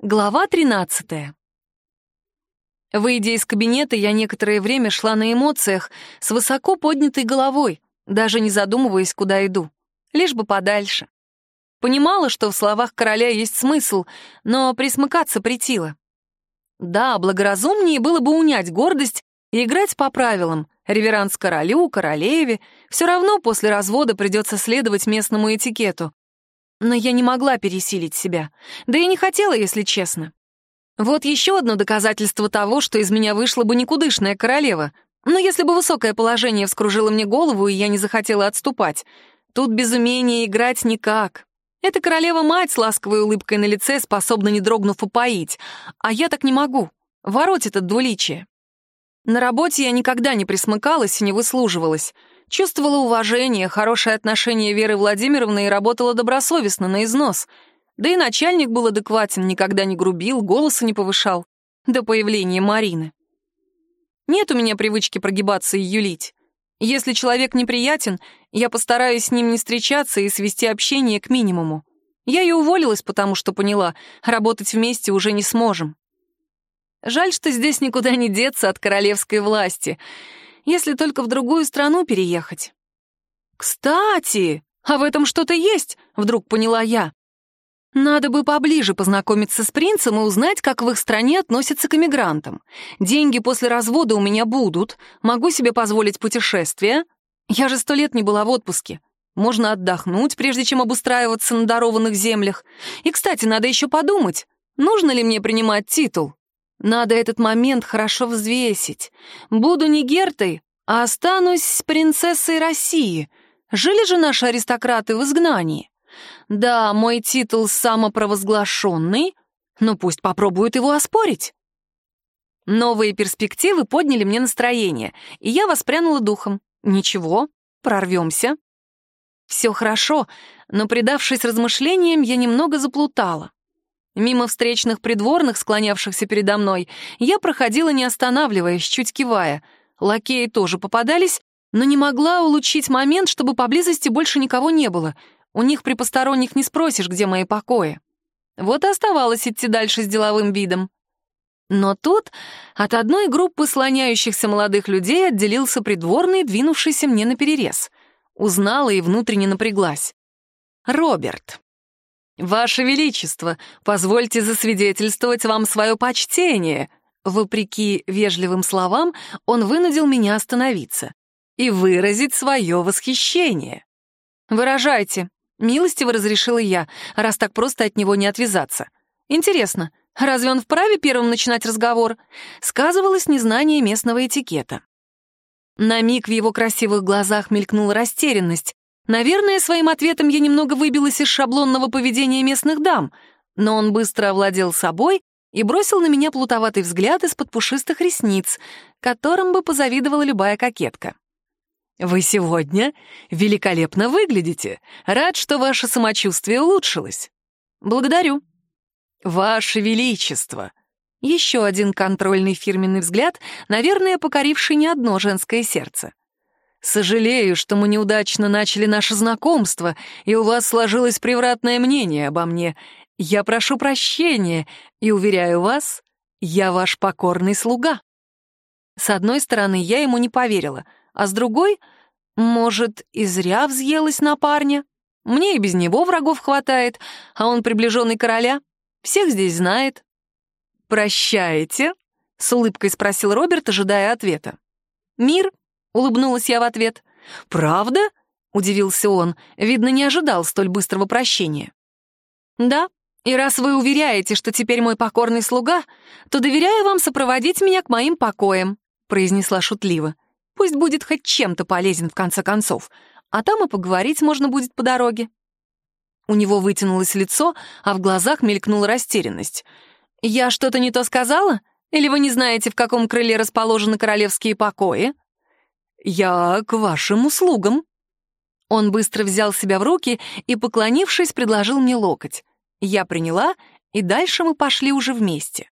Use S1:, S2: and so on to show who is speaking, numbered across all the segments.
S1: Глава 13. Выйдя из кабинета, я некоторое время шла на эмоциях, с высоко поднятой головой, даже не задумываясь, куда иду. Лишь бы подальше. Понимала, что в словах короля есть смысл, но присмыкаться притило. Да, благоразумнее было бы унять гордость и играть по правилам. Реверанс королю, королеве. Все равно после развода придется следовать местному этикету. Но я не могла пересилить себя. Да и не хотела, если честно. Вот еще одно доказательство того, что из меня вышла бы никудышная королева. Но если бы высокое положение вскружило мне голову, и я не захотела отступать, тут без умения играть никак. Эта королева-мать с ласковой улыбкой на лице способна, не дрогнув, упоить. А я так не могу. Вороть это двуличие. На работе я никогда не присмыкалась и не выслуживалась. Чувствовала уважение, хорошее отношение Веры Владимировны и работала добросовестно, на износ. Да и начальник был адекватен, никогда не грубил, голоса не повышал. До появления Марины. Нет у меня привычки прогибаться и юлить. Если человек неприятен, я постараюсь с ним не встречаться и свести общение к минимуму. Я и уволилась, потому что поняла, работать вместе уже не сможем. Жаль, что здесь никуда не деться от королевской власти — если только в другую страну переехать. «Кстати, а в этом что-то есть?» — вдруг поняла я. Надо бы поближе познакомиться с принцем и узнать, как в их стране относятся к эмигрантам. Деньги после развода у меня будут, могу себе позволить путешествие. Я же сто лет не была в отпуске. Можно отдохнуть, прежде чем обустраиваться на дарованных землях. И, кстати, надо еще подумать, нужно ли мне принимать титул. Надо этот момент хорошо взвесить. Буду не Гертой, а останусь принцессой России. Жили же наши аристократы в изгнании. Да, мой титул самопровозглашенный, но пусть попробуют его оспорить. Новые перспективы подняли мне настроение, и я воспрянула духом. Ничего, прорвемся. Все хорошо, но, предавшись размышлениям, я немного заплутала. Мимо встречных придворных, склонявшихся передо мной, я проходила, не останавливаясь, чуть кивая. Лакеи тоже попадались, но не могла улучшить момент, чтобы поблизости больше никого не было. У них при посторонних не спросишь, где мои покои. Вот и оставалось идти дальше с деловым видом. Но тут от одной группы слоняющихся молодых людей отделился придворный, двинувшийся мне на перерез. Узнала и внутренне напряглась. Роберт. «Ваше Величество, позвольте засвидетельствовать вам свое почтение!» Вопреки вежливым словам, он вынудил меня остановиться и выразить свое восхищение. «Выражайте», — милостиво разрешила я, раз так просто от него не отвязаться. «Интересно, разве он вправе первым начинать разговор?» Сказывалось незнание местного этикета. На миг в его красивых глазах мелькнула растерянность, Наверное, своим ответом я немного выбилась из шаблонного поведения местных дам, но он быстро овладел собой и бросил на меня плутоватый взгляд из-под пушистых ресниц, которым бы позавидовала любая кокетка. «Вы сегодня великолепно выглядите. Рад, что ваше самочувствие улучшилось». «Благодарю». «Ваше Величество!» Еще один контрольный фирменный взгляд, наверное, покоривший не одно женское сердце. Сожалею, что мы неудачно начали наше знакомство, и у вас сложилось превратное мнение обо мне. Я прошу прощения и уверяю вас, я ваш покорный слуга». С одной стороны, я ему не поверила, а с другой, может, и зря взъелась на парня. Мне и без него врагов хватает, а он приближенный короля. Всех здесь знает. «Прощаете?» — с улыбкой спросил Роберт, ожидая ответа. «Мир — улыбнулась я в ответ. «Правда?» — удивился он. Видно, не ожидал столь быстрого прощения. «Да, и раз вы уверяете, что теперь мой покорный слуга, то доверяю вам сопроводить меня к моим покоям», — произнесла шутливо. «Пусть будет хоть чем-то полезен в конце концов, а там и поговорить можно будет по дороге». У него вытянулось лицо, а в глазах мелькнула растерянность. «Я что-то не то сказала? Или вы не знаете, в каком крыле расположены королевские покои?» «Я к вашим услугам». Он быстро взял себя в руки и, поклонившись, предложил мне локоть. Я приняла, и дальше мы пошли уже вместе.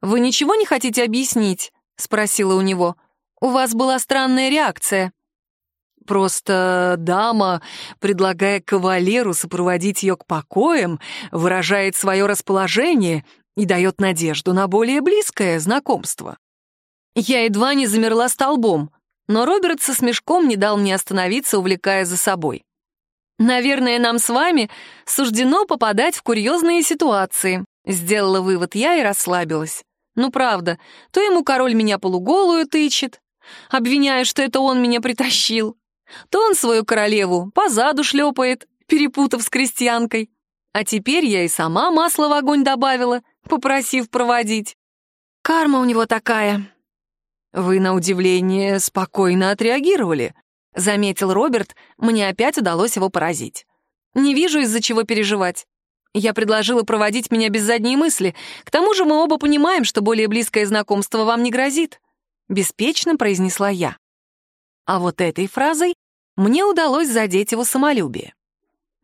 S1: «Вы ничего не хотите объяснить?» — спросила у него. «У вас была странная реакция». Просто дама, предлагая кавалеру сопроводить ее к покоям, выражает свое расположение и дает надежду на более близкое знакомство. Я едва не замерла столбом, но Роберт со смешком не дал мне остановиться, увлекая за собой. «Наверное, нам с вами суждено попадать в курьезные ситуации», сделала вывод я и расслабилась. Ну правда, то ему король меня полуголую тычет, обвиняя, что это он меня притащил, то он свою королеву по заду шлепает, перепутав с крестьянкой. А теперь я и сама масло в огонь добавила, попросив проводить. Карма у него такая. Вы, на удивление, спокойно отреагировали, заметил Роберт, мне опять удалось его поразить. Не вижу, из-за чего переживать. Я предложила проводить меня без задней мысли. К тому же мы оба понимаем, что более близкое знакомство вам не грозит. Беспечно произнесла я. А вот этой фразой мне удалось задеть его самолюбие.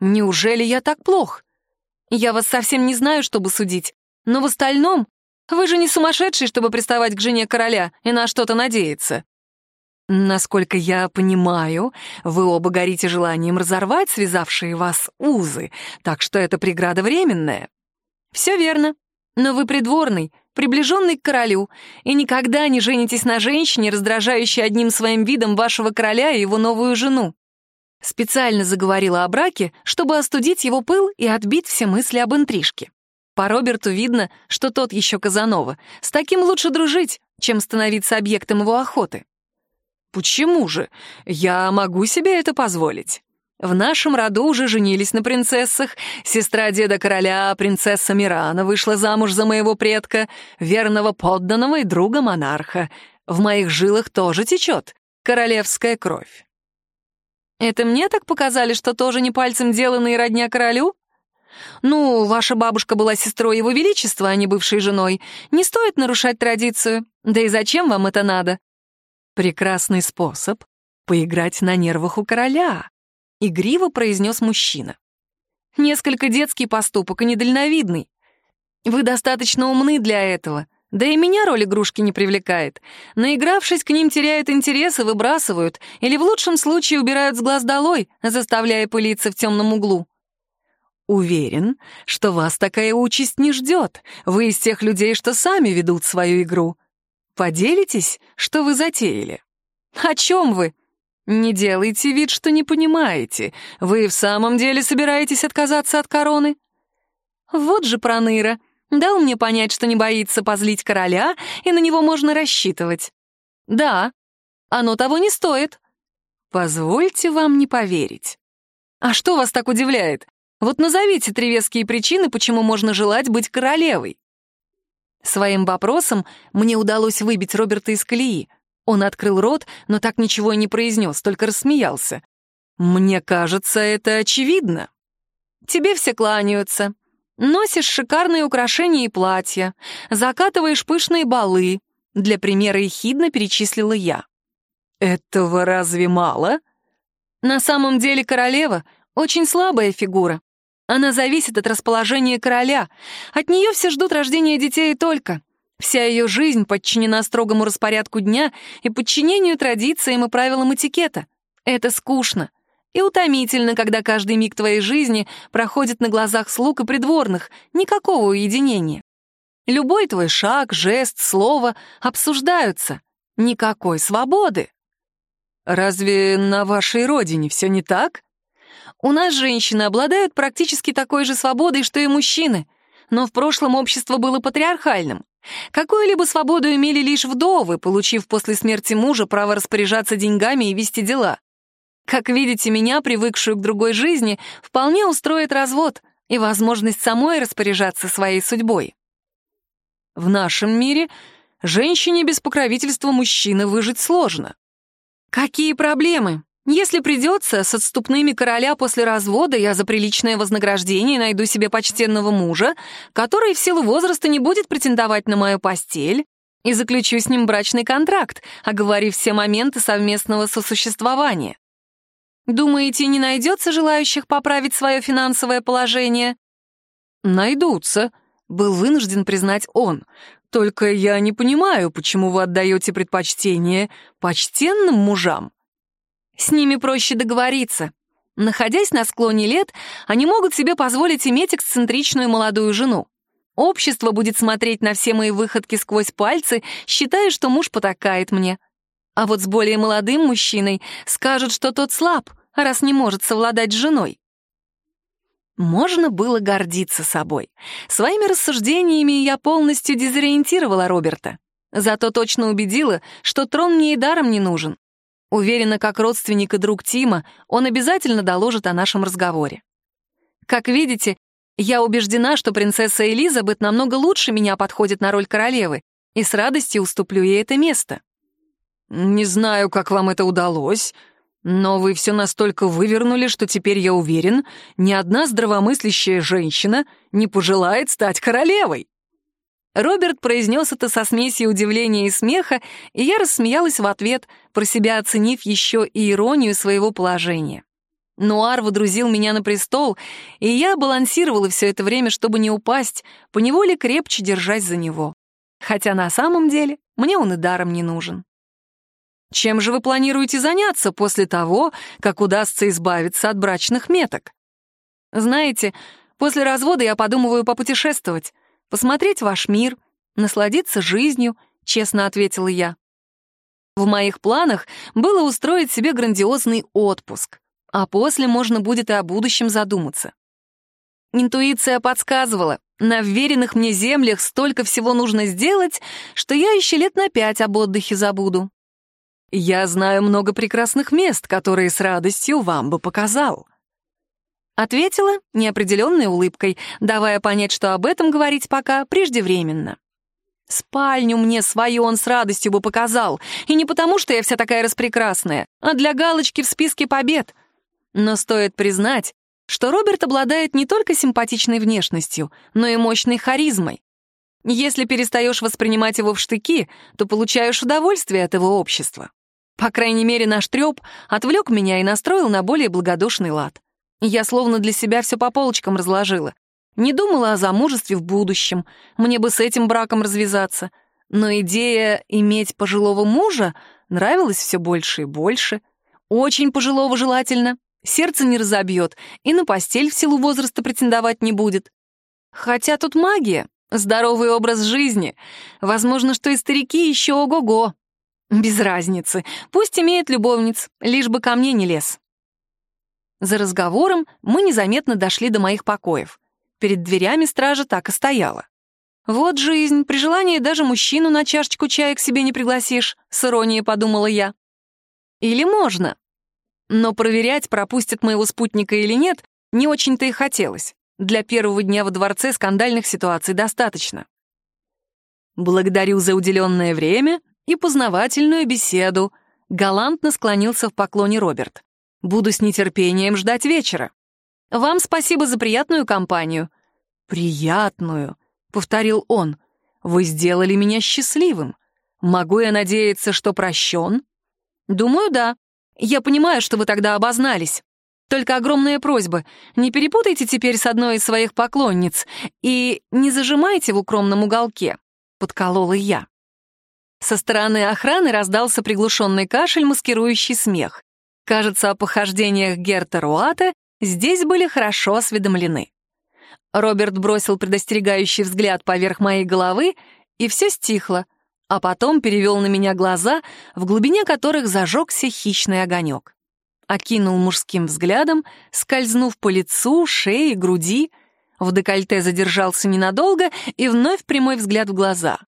S1: Неужели я так плох? Я вас совсем не знаю, чтобы судить, но в остальном вы же не сумасшедший, чтобы приставать к жене короля и на что-то надеяться. Насколько я понимаю, вы оба горите желанием разорвать связавшие вас узы, так что это преграда временная. Все верно. Но вы придворный, приближенный к королю, и никогда не женитесь на женщине, раздражающей одним своим видом вашего короля и его новую жену. Специально заговорила о браке, чтобы остудить его пыл и отбить все мысли об интрижке. По Роберту видно, что тот еще Казанова. С таким лучше дружить, чем становиться объектом его охоты. Почему же? Я могу себе это позволить. В нашем роду уже женились на принцессах. Сестра деда короля, принцесса Мирана, вышла замуж за моего предка, верного подданного и друга монарха. В моих жилах тоже течет королевская кровь. Это мне так показали, что тоже не пальцем деланный родня королю? Ну, ваша бабушка была сестрой его величества, а не бывшей женой. Не стоит нарушать традицию. Да и зачем вам это надо? Прекрасный способ поиграть на нервах у короля, игриво произнес мужчина. Несколько детский поступок и недальновидный. Вы достаточно умны для этого. Да и меня роль игрушки не привлекает. Наигравшись, к ним теряют интерес и выбрасывают, или в лучшем случае убирают с глаз долой, заставляя пылиться в темном углу. Уверен, что вас такая участь не ждет. Вы из тех людей, что сами ведут свою игру. Поделитесь, что вы затеяли? О чем вы? Не делайте вид, что не понимаете. Вы в самом деле собираетесь отказаться от короны? Вот же проныра. Дал мне понять, что не боится позлить короля, и на него можно рассчитывать. Да, оно того не стоит. Позвольте вам не поверить. А что вас так удивляет? Вот назовите три веские причины, почему можно желать быть королевой. Своим вопросом мне удалось выбить Роберта из колеи. Он открыл рот, но так ничего и не произнес, только рассмеялся. «Мне кажется, это очевидно». «Тебе все кланяются. Носишь шикарные украшения и платья, закатываешь пышные балы». Для примера ехидно перечислила я. «Этого разве мало?» «На самом деле королева — очень слабая фигура. Она зависит от расположения короля. От нее все ждут рождения детей только. Вся ее жизнь подчинена строгому распорядку дня и подчинению традициям и правилам этикета. Это скучно и утомительно, когда каждый миг твоей жизни проходит на глазах слуг и придворных, никакого уединения. Любой твой шаг, жест, слово обсуждаются. Никакой свободы. Разве на вашей родине все не так? У нас женщины обладают практически такой же свободой, что и мужчины, но в прошлом общество было патриархальным. Какую-либо свободу имели лишь вдовы, получив после смерти мужа право распоряжаться деньгами и вести дела. Как видите, меня, привыкшую к другой жизни, вполне устроит развод и возможность самой распоряжаться своей судьбой. В нашем мире женщине без покровительства мужчины выжить сложно. Какие проблемы? Если придется, с отступными короля после развода я за приличное вознаграждение найду себе почтенного мужа, который в силу возраста не будет претендовать на мою постель, и заключу с ним брачный контракт, оговорив все моменты совместного сосуществования. Думаете, не найдется желающих поправить свое финансовое положение? Найдутся, был вынужден признать он. Только я не понимаю, почему вы отдаете предпочтение почтенным мужам. С ними проще договориться. Находясь на склоне лет, они могут себе позволить иметь эксцентричную молодую жену. Общество будет смотреть на все мои выходки сквозь пальцы, считая, что муж потакает мне. А вот с более молодым мужчиной скажут, что тот слаб, раз не может совладать с женой. Можно было гордиться собой. Своими рассуждениями я полностью дезориентировала Роберта. Зато точно убедила, что трон мне и даром не нужен. Уверена, как родственник и друг Тима, он обязательно доложит о нашем разговоре. Как видите, я убеждена, что принцесса Элизабет намного лучше меня подходит на роль королевы, и с радостью уступлю ей это место.
S2: «Не знаю, как вам это удалось, но вы все настолько вывернули, что теперь я уверен, ни одна здравомыслящая женщина не пожелает стать королевой».
S1: Роберт произнес это со смесью удивления и смеха, и я рассмеялась в ответ, про себя оценив еще и иронию своего положения. Нуар водрузил меня на престол, и я балансировала все это время, чтобы не упасть, поневоле крепче держась за него. Хотя на самом деле мне он и даром не нужен. Чем же вы планируете заняться после того, как удастся избавиться от брачных меток? Знаете, после развода я подумываю попутешествовать, посмотреть ваш мир, насладиться жизнью, честно ответила я. В моих планах было устроить себе грандиозный отпуск, а после можно будет и о будущем задуматься. Интуиция подсказывала, на вверенных мне землях столько всего нужно сделать, что я еще лет на пять об отдыхе забуду.
S2: Я знаю много прекрасных мест, которые с радостью вам бы показал».
S1: Ответила неопределенной улыбкой, давая понять, что об этом говорить пока преждевременно. Спальню мне свою он с радостью бы показал, и не потому, что я вся такая распрекрасная, а для галочки в списке побед. Но стоит признать, что Роберт обладает не только симпатичной внешностью, но и мощной харизмой. Если перестаешь воспринимать его в штыки, то получаешь удовольствие от его общества. По крайней мере, наш трёп отвлек меня и настроил на более благодушный лад. Я словно для себя все по полочкам разложила. Не думала о замужестве в будущем, мне бы с этим браком развязаться. Но идея иметь пожилого мужа нравилась все больше и больше. Очень пожилого желательно, сердце не разобьет и на постель в силу возраста претендовать не будет. Хотя тут магия, здоровый образ жизни. Возможно, что и старики еще ого-го. Без разницы. Пусть имеет любовниц, лишь бы ко мне не лез. За разговором мы незаметно дошли до моих покоев. Перед дверями стража так и стояла. «Вот жизнь, при желании даже мужчину на чашечку чая к себе не пригласишь», — с иронией подумала я. «Или можно?» Но проверять, пропустят моего спутника или нет, не очень-то и хотелось. Для первого дня во дворце скандальных ситуаций достаточно. «Благодарю за уделенное время и познавательную беседу», — галантно склонился в поклоне Роберт. «Буду с нетерпением ждать вечера. Вам спасибо за приятную компанию». «Приятную», — повторил он. «Вы сделали меня счастливым. Могу я надеяться, что прощен?» «Думаю, да. Я понимаю, что вы тогда обознались. Только огромная просьба, не перепутайте теперь с одной из своих поклонниц и не зажимайте в укромном уголке», — подколола я. Со стороны охраны раздался приглушенный кашель, маскирующий смех. Кажется, о похождениях Герта Руата здесь были хорошо осведомлены. Роберт бросил предостерегающий взгляд поверх моей головы, и все стихло, а потом перевел на меня глаза, в глубине которых зажегся хищный огонек. Окинул мужским взглядом, скользнув по лицу, шее, груди, в декольте задержался ненадолго и вновь прямой взгляд в глаза.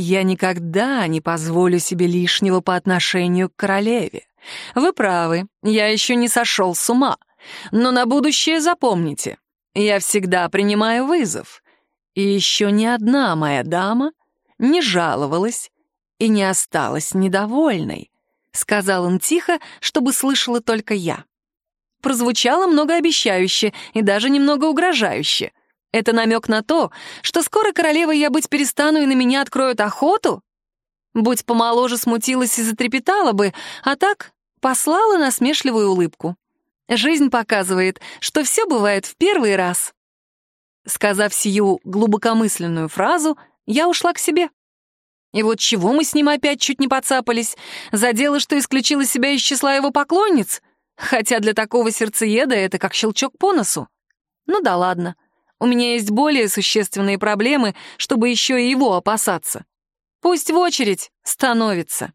S1: Я никогда не позволю себе лишнего по отношению к королеве. Вы правы, я еще не сошел с ума. Но на будущее запомните, я всегда принимаю вызов. И еще ни одна моя дама не жаловалась и не осталась недовольной, сказал он тихо, чтобы слышала только я. Прозвучало многообещающе и даже немного угрожающе. Это намек на то, что скоро королевой я быть перестану и на меня откроют охоту? Будь помоложе, смутилась и затрепетала бы, а так послала насмешливую улыбку. Жизнь показывает, что все бывает в первый раз. Сказав сию глубокомысленную фразу, я ушла к себе. И вот чего мы с ним опять чуть не подцапались? За дело, что исключила себя из числа его поклонниц? Хотя для такого сердцееда это как щелчок по носу. Ну да ладно. У меня есть более существенные проблемы, чтобы еще и его опасаться. Пусть в очередь становится.